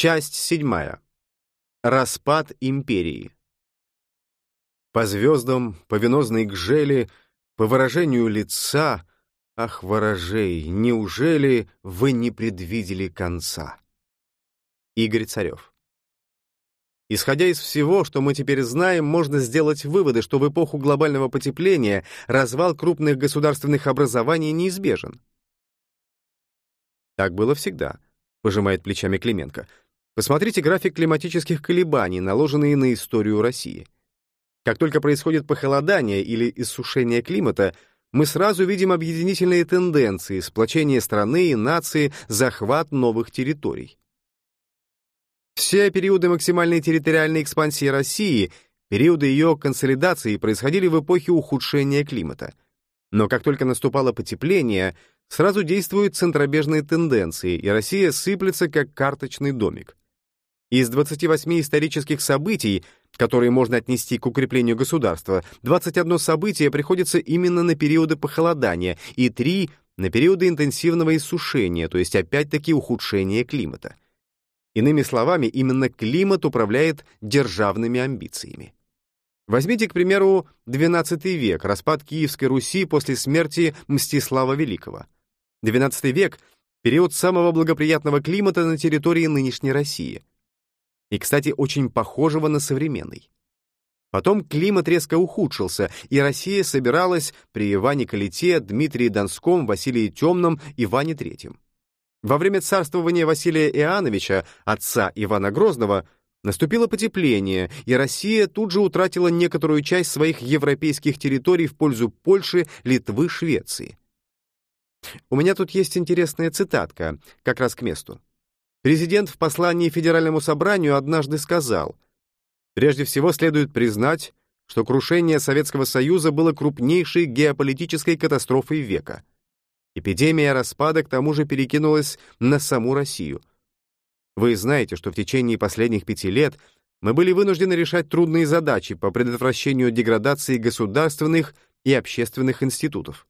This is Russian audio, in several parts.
Часть седьмая. Распад империи. По звездам, по венозной гжели, по выражению лица, ах, ворожей, неужели вы не предвидели конца? Игорь Царев. Исходя из всего, что мы теперь знаем, можно сделать выводы, что в эпоху глобального потепления развал крупных государственных образований неизбежен. Так было всегда, пожимает плечами Клименко. Посмотрите график климатических колебаний, наложенные на историю России. Как только происходит похолодание или иссушение климата, мы сразу видим объединительные тенденции, сплочение страны и нации, захват новых территорий. Все периоды максимальной территориальной экспансии России, периоды ее консолидации происходили в эпохе ухудшения климата. Но как только наступало потепление, сразу действуют центробежные тенденции, и Россия сыплется как карточный домик. Из 28 исторических событий, которые можно отнести к укреплению государства, 21 событие приходится именно на периоды похолодания и 3 — на периоды интенсивного иссушения, то есть опять-таки ухудшения климата. Иными словами, именно климат управляет державными амбициями. Возьмите, к примеру, XII век, распад Киевской Руси после смерти Мстислава Великого. XII век — период самого благоприятного климата на территории нынешней России. И, кстати, очень похожего на современный. Потом климат резко ухудшился, и Россия собиралась при Иване Калите, Дмитрии Донском, Василии Темном, Иване Третьем. Во время царствования Василия Иоанновича, отца Ивана Грозного, наступило потепление, и Россия тут же утратила некоторую часть своих европейских территорий в пользу Польши, Литвы, Швеции. У меня тут есть интересная цитатка, как раз к месту. Президент в послании Федеральному собранию однажды сказал, «Прежде всего следует признать, что крушение Советского Союза было крупнейшей геополитической катастрофой века. Эпидемия распада к тому же перекинулась на саму Россию. Вы знаете, что в течение последних пяти лет мы были вынуждены решать трудные задачи по предотвращению деградации государственных и общественных институтов.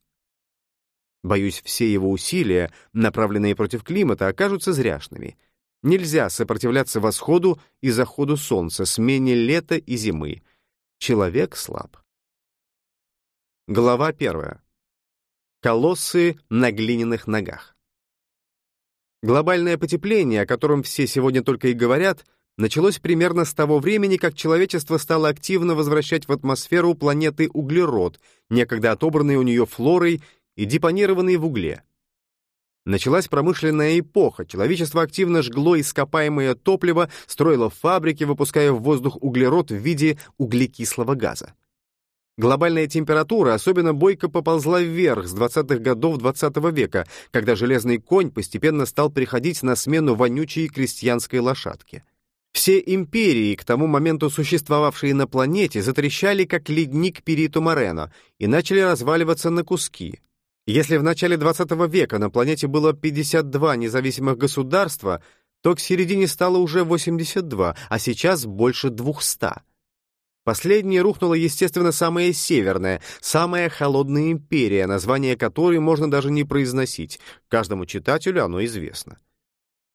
Боюсь, все его усилия, направленные против климата, окажутся зряшными. Нельзя сопротивляться восходу и заходу солнца, смене лета и зимы. Человек слаб. Глава первая. Колоссы на глиняных ногах. Глобальное потепление, о котором все сегодня только и говорят, началось примерно с того времени, как человечество стало активно возвращать в атмосферу планеты углерод, некогда отобранный у нее флорой и депонированный в угле. Началась промышленная эпоха, человечество активно жгло ископаемое топливо, строило фабрики, выпуская в воздух углерод в виде углекислого газа. Глобальная температура особенно бойко поползла вверх с 20-х годов XX -го века, когда железный конь постепенно стал приходить на смену вонючей крестьянской лошадке. Все империи, к тому моменту существовавшие на планете, затрещали, как ледник Периту Морено, и начали разваливаться на куски. Если в начале XX века на планете было 52 независимых государства, то к середине стало уже 82, а сейчас больше 200. Последней рухнула, естественно, самая северная, самая холодная империя, название которой можно даже не произносить. Каждому читателю оно известно.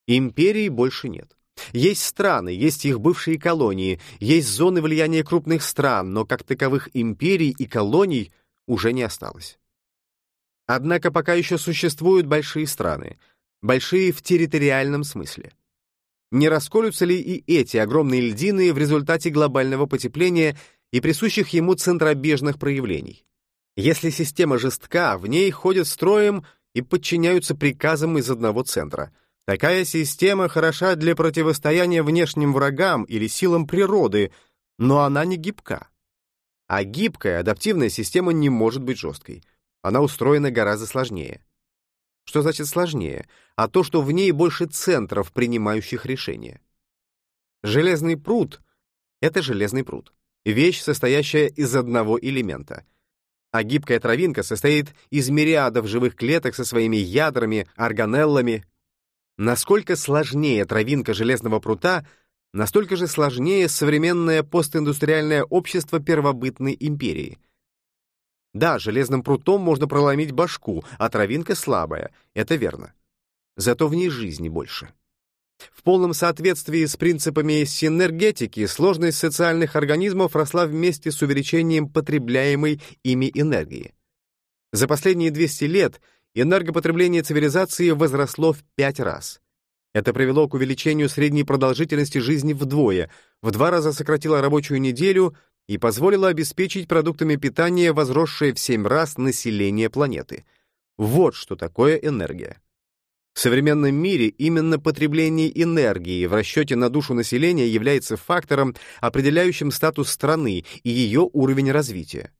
Империи больше нет. Есть страны, есть их бывшие колонии, есть зоны влияния крупных стран, но как таковых империй и колоний уже не осталось. Однако пока еще существуют большие страны, большие в территориальном смысле. Не расколются ли и эти огромные льдины в результате глобального потепления и присущих ему центробежных проявлений? Если система жестка, в ней ходят строем и подчиняются приказам из одного центра. Такая система хороша для противостояния внешним врагам или силам природы, но она не гибка. А гибкая, адаптивная система не может быть жесткой. Она устроена гораздо сложнее. Что значит сложнее? А то, что в ней больше центров, принимающих решения. Железный пруд — это железный пруд. Вещь, состоящая из одного элемента. А гибкая травинка состоит из мириадов живых клеток со своими ядрами, органеллами. Насколько сложнее травинка железного прута, настолько же сложнее современное постиндустриальное общество первобытной империи — да, железным прутом можно проломить башку, а травинка слабая, это верно. Зато в ней жизни больше. В полном соответствии с принципами синергетики сложность социальных организмов росла вместе с увеличением потребляемой ими энергии. За последние 200 лет энергопотребление цивилизации возросло в пять раз. Это привело к увеличению средней продолжительности жизни вдвое, в два раза сократило рабочую неделю и позволило обеспечить продуктами питания возросшее в семь раз население планеты. Вот что такое энергия. В современном мире именно потребление энергии в расчете на душу населения является фактором, определяющим статус страны и ее уровень развития.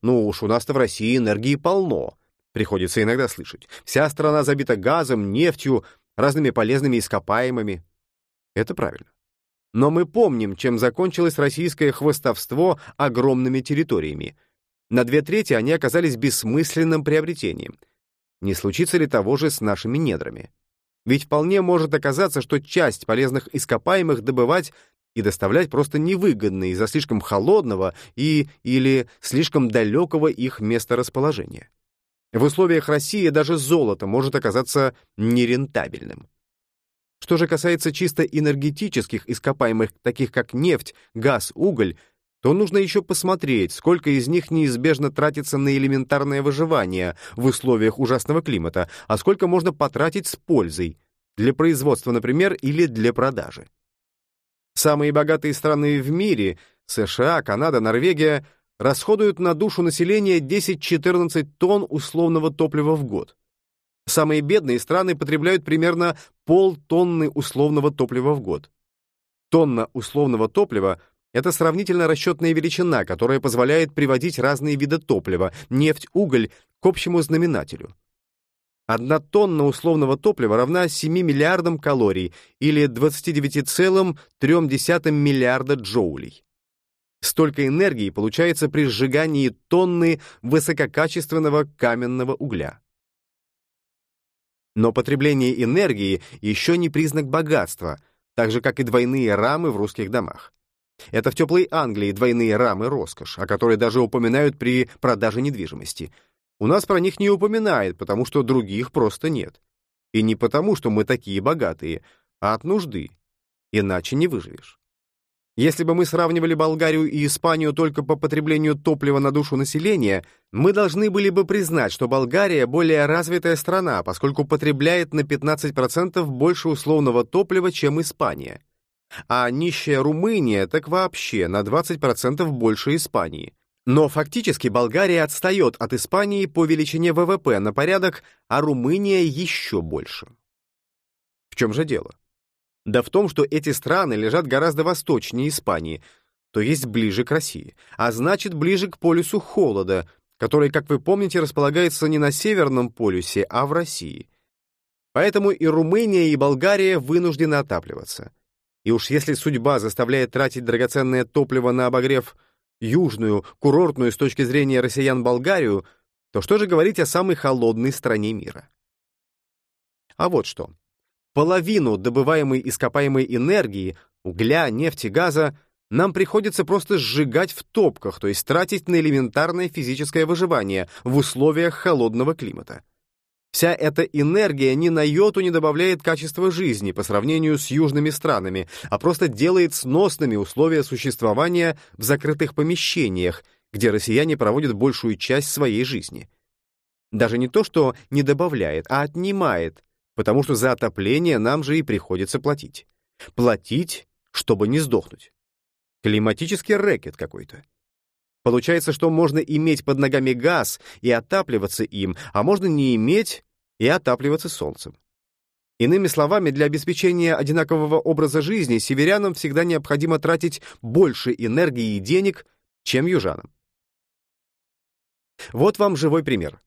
Ну уж у нас-то в России энергии полно, приходится иногда слышать. Вся страна забита газом, нефтью, разными полезными ископаемыми. Это правильно. Но мы помним, чем закончилось российское хвостовство огромными территориями. На две трети они оказались бессмысленным приобретением. Не случится ли того же с нашими недрами? Ведь вполне может оказаться, что часть полезных ископаемых добывать и доставлять просто невыгодно из-за слишком холодного и или слишком далекого их месторасположения. В условиях России даже золото может оказаться нерентабельным. Что же касается чисто энергетических ископаемых, таких как нефть, газ, уголь, то нужно еще посмотреть, сколько из них неизбежно тратится на элементарное выживание в условиях ужасного климата, а сколько можно потратить с пользой, для производства, например, или для продажи. Самые богатые страны в мире — США, Канада, Норвегия — расходуют на душу населения 10-14 тонн условного топлива в год. Самые бедные страны потребляют примерно полтонны условного топлива в год. Тонна условного топлива — это сравнительно расчетная величина, которая позволяет приводить разные виды топлива — нефть, уголь — к общему знаменателю. Одна тонна условного топлива равна 7 миллиардам калорий или 29,3 миллиарда джоулей. Столько энергии получается при сжигании тонны высококачественного каменного угля. Но потребление энергии еще не признак богатства, так же, как и двойные рамы в русских домах. Это в теплой Англии двойные рамы — роскошь, о которой даже упоминают при продаже недвижимости. У нас про них не упоминают, потому что других просто нет. И не потому, что мы такие богатые, а от нужды. Иначе не выживешь. Если бы мы сравнивали Болгарию и Испанию только по потреблению топлива на душу населения, мы должны были бы признать, что Болгария более развитая страна, поскольку потребляет на 15% больше условного топлива, чем Испания. А нищая Румыния так вообще на 20% больше Испании. Но фактически Болгария отстает от Испании по величине ВВП на порядок, а Румыния еще больше. В чем же дело? Да в том, что эти страны лежат гораздо восточнее Испании, то есть ближе к России, а значит ближе к полюсу холода, который, как вы помните, располагается не на Северном полюсе, а в России. Поэтому и Румыния, и Болгария вынуждены отапливаться. И уж если судьба заставляет тратить драгоценное топливо на обогрев южную, курортную с точки зрения россиян Болгарию, то что же говорить о самой холодной стране мира? А вот что. Половину добываемой ископаемой энергии, угля, нефти, газа, нам приходится просто сжигать в топках, то есть тратить на элементарное физическое выживание в условиях холодного климата. Вся эта энергия ни на йоту не добавляет качества жизни по сравнению с южными странами, а просто делает сносными условия существования в закрытых помещениях, где россияне проводят большую часть своей жизни. Даже не то, что не добавляет, а отнимает потому что за отопление нам же и приходится платить. Платить, чтобы не сдохнуть. Климатический рэкет какой-то. Получается, что можно иметь под ногами газ и отапливаться им, а можно не иметь и отапливаться солнцем. Иными словами, для обеспечения одинакового образа жизни северянам всегда необходимо тратить больше энергии и денег, чем южанам. Вот вам живой пример.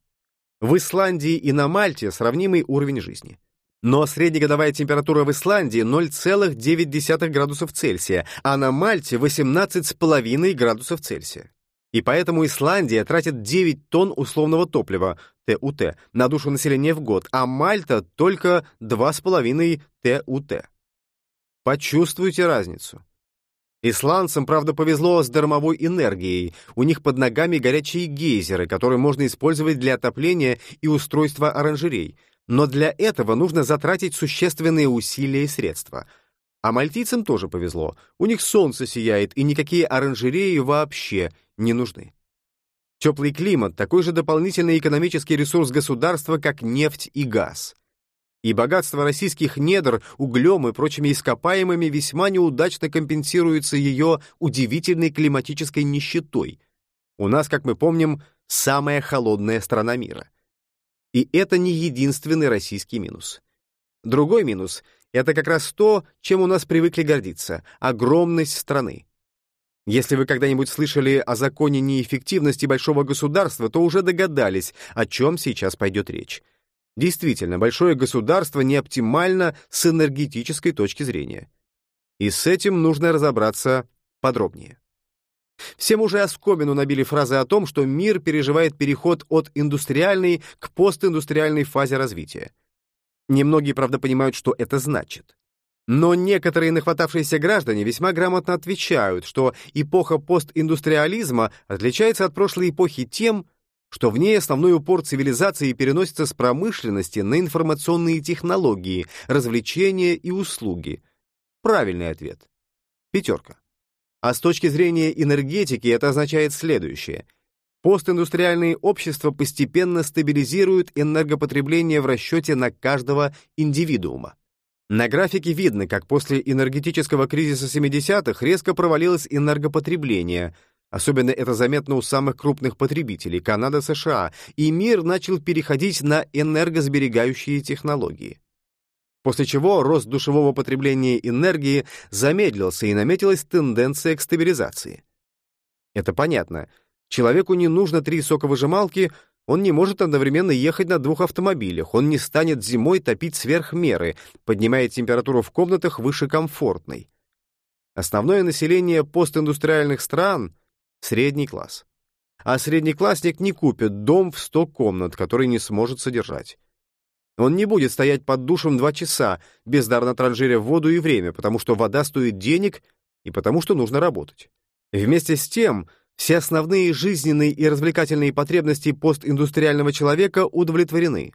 В Исландии и на Мальте сравнимый уровень жизни. Но среднегодовая температура в Исландии 0,9 градусов Цельсия, а на Мальте 18,5 градусов Цельсия. И поэтому Исландия тратит 9 тонн условного топлива, ТУТ, на душу населения в год, а Мальта только 2,5 ТУТ. Почувствуйте разницу. Исландцам, правда, повезло с дармовой энергией. У них под ногами горячие гейзеры, которые можно использовать для отопления и устройства оранжерей — но для этого нужно затратить существенные усилия и средства. А мальтийцам тоже повезло. У них солнце сияет, и никакие оранжереи вообще не нужны. Теплый климат — такой же дополнительный экономический ресурс государства, как нефть и газ. И богатство российских недр углем и прочими ископаемыми весьма неудачно компенсируется ее удивительной климатической нищетой. У нас, как мы помним, самая холодная страна мира. И это не единственный российский минус. Другой минус — это как раз то, чем у нас привыкли гордиться — огромность страны. Если вы когда-нибудь слышали о законе неэффективности большого государства, то уже догадались, о чем сейчас пойдет речь. Действительно, большое государство не оптимально с энергетической точки зрения. И с этим нужно разобраться подробнее. Всем уже оскомину набили фразы о том, что мир переживает переход от индустриальной к постиндустриальной фазе развития. Немногие, правда, понимают, что это значит. Но некоторые нахватавшиеся граждане весьма грамотно отвечают, что эпоха постиндустриализма отличается от прошлой эпохи тем, что в ней основной упор цивилизации переносится с промышленности на информационные технологии, развлечения и услуги. Правильный ответ. Пятерка. А с точки зрения энергетики это означает следующее. Постиндустриальные общества постепенно стабилизируют энергопотребление в расчете на каждого индивидуума. На графике видно, как после энергетического кризиса 70-х резко провалилось энергопотребление. Особенно это заметно у самых крупных потребителей — Канада, США, и мир начал переходить на энергосберегающие технологии. После чего рост душевого потребления энергии замедлился и наметилась тенденция к стабилизации. Это понятно. Человеку не нужно три соковыжималки — он не может одновременно ехать на двух автомобилях, он не станет зимой топить сверх меры, поднимая температуру в комнатах выше комфортной. Основное население постиндустриальных стран — средний класс. А среднеклассник не купит дом в 100 комнат, который не сможет содержать. Он не будет стоять под душем два часа, бездарно транжиря воду и время, потому что вода стоит денег и потому что нужно работать. Вместе с тем, все основные жизненные и развлекательные потребности постиндустриального человека удовлетворены.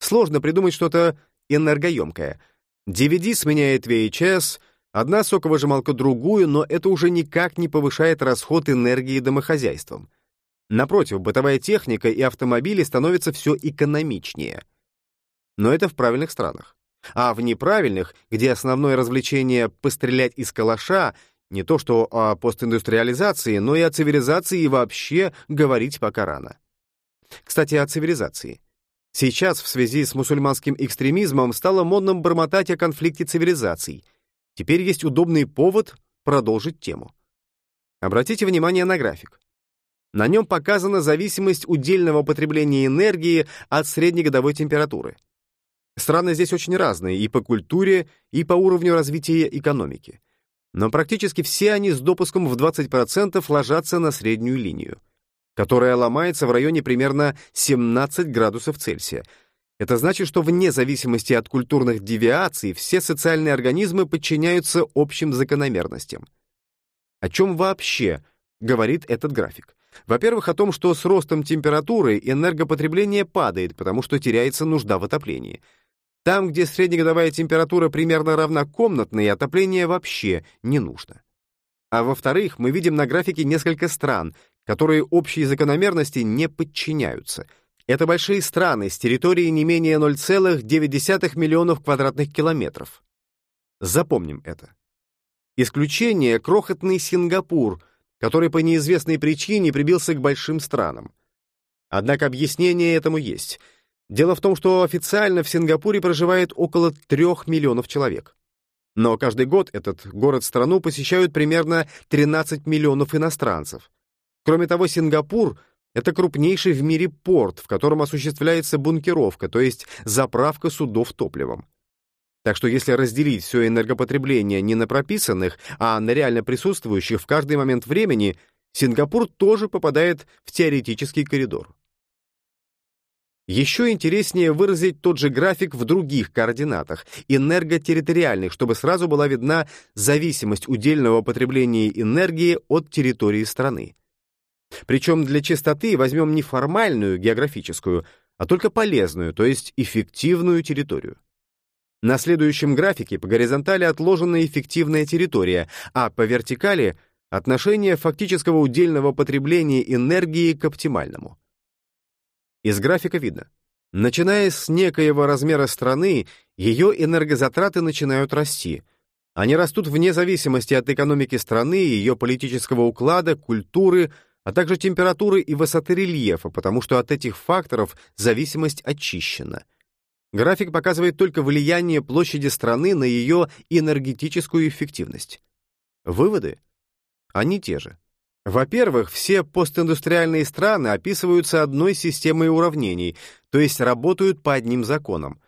Сложно придумать что-то энергоемкое. DVD сменяет VHS, одна соковыжималка другую, но это уже никак не повышает расход энергии домохозяйством. Напротив, бытовая техника и автомобили становятся все экономичнее. Но это в правильных странах. А в неправильных, где основное развлечение — пострелять из калаша — не то что о постиндустриализации, но и о цивилизации вообще говорить пока рано. Кстати, о цивилизации. Сейчас в связи с мусульманским экстремизмом стало модным бормотать о конфликте цивилизаций. Теперь есть удобный повод продолжить тему. Обратите внимание на график. На нем показана зависимость удельного потребления энергии от среднегодовой температуры. Страны здесь очень разные и по культуре, и по уровню развития экономики но практически все они с допуском в 20% ложатся на среднюю линию, которая ломается в районе примерно 17 градусов Цельсия. Это значит, что вне зависимости от культурных девиаций все социальные организмы подчиняются общим закономерностям. О чем вообще говорит этот график? Во-первых, о том, что с ростом температуры энергопотребление падает, потому что теряется нужда в отоплении — там, где среднегодовая температура примерно равна комнатной, отопление вообще не нужно. А во-вторых, мы видим на графике несколько стран, которые общей закономерности не подчиняются. Это большие страны с территорией не менее 0,9 миллионов квадратных километров. Запомним это. Исключение — крохотный Сингапур, который по неизвестной причине прибился к большим странам. Однако объяснение этому есть — Дело в том, что официально в Сингапуре проживает около трех миллионов человек. Но каждый год этот город-страну посещают примерно 13 миллионов иностранцев. Кроме того, Сингапур — это крупнейший в мире порт, в котором осуществляется бункеровка, то есть заправка судов топливом. Так что если разделить все энергопотребление не на прописанных, а на реально присутствующих в каждый момент времени, Сингапур тоже попадает в теоретический коридор. Еще интереснее выразить тот же график в других координатах, энерготерриториальных, чтобы сразу была видна зависимость удельного потребления энергии от территории страны. Причем для чистоты возьмем не формальную, географическую, а только полезную, то есть эффективную территорию. На следующем графике по горизонтали отложена эффективная территория, а по вертикали — отношение фактического удельного потребления энергии к оптимальному. Из графика видно. Начиная с некоего размера страны, ее энергозатраты начинают расти. Они растут вне зависимости от экономики страны, ее политического уклада, культуры, а также температуры и высоты рельефа, потому что от этих факторов зависимость очищена. График показывает только влияние площади страны на ее энергетическую эффективность. Выводы? Они те же. Во-первых, все постиндустриальные страны описываются одной системой уравнений, то есть работают по одним законам.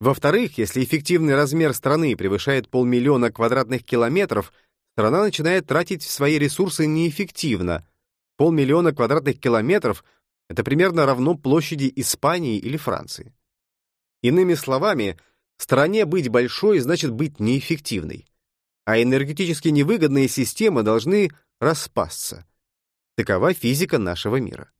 Во-вторых, если эффективный размер страны превышает полмиллиона квадратных километров, страна начинает тратить свои ресурсы неэффективно. Полмиллиона квадратных километров — это примерно равно площади Испании или Франции. Иными словами, стране быть большой значит быть неэффективной. А энергетически невыгодные системы должны распасться. Такова физика нашего мира.